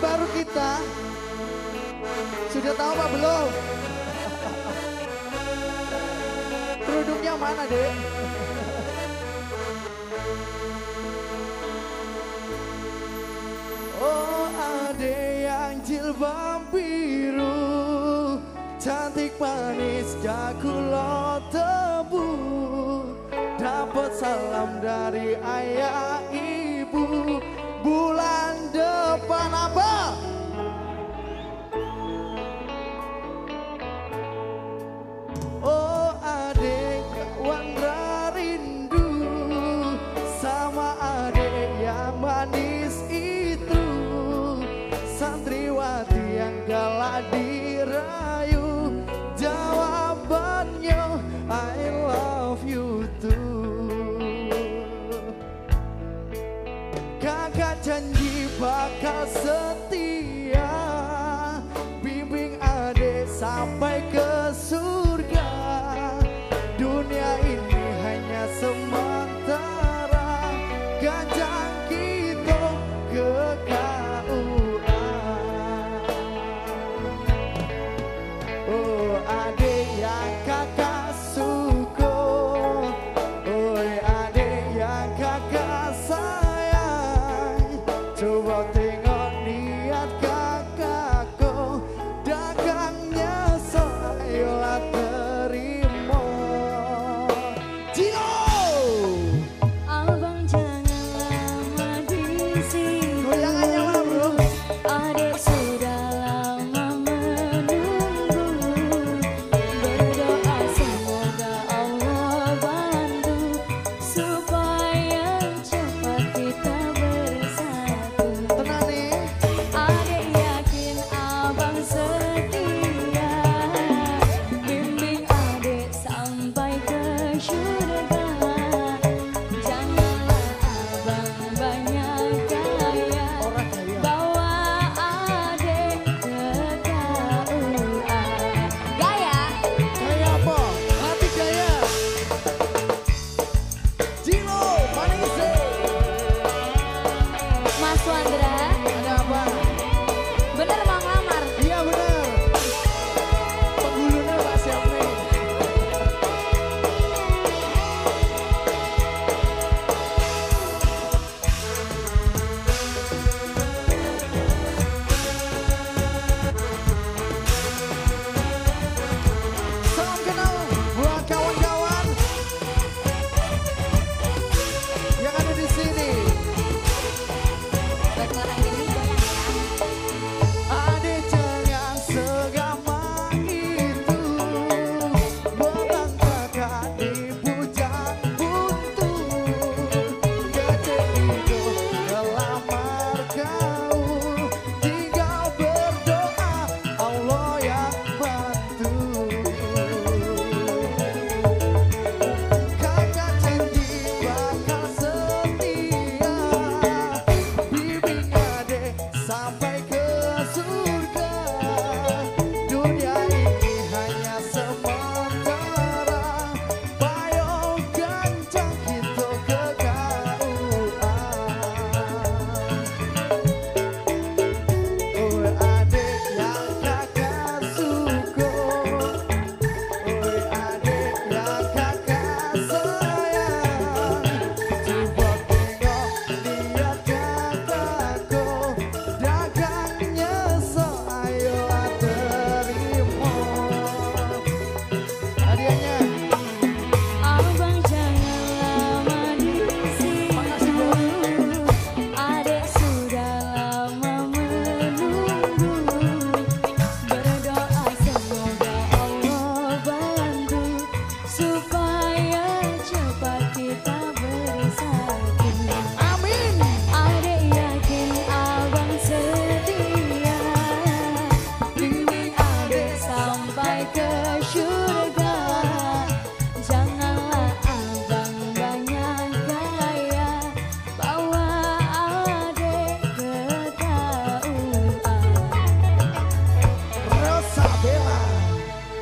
baru kita. Sudah tahu apa belum? Kerudungnya mana, Dek? Oh, ade yang jilbab biru Cantik manis jakulo tebu Dapat salam dari ayah janji bakal setia. Bimbing adek sampai ke surga. Dunia ini hanya sementara. Gajang kita ke KUA Oh adek yang kakak suka. Oi adek yang kakak sayang to walk Bye. super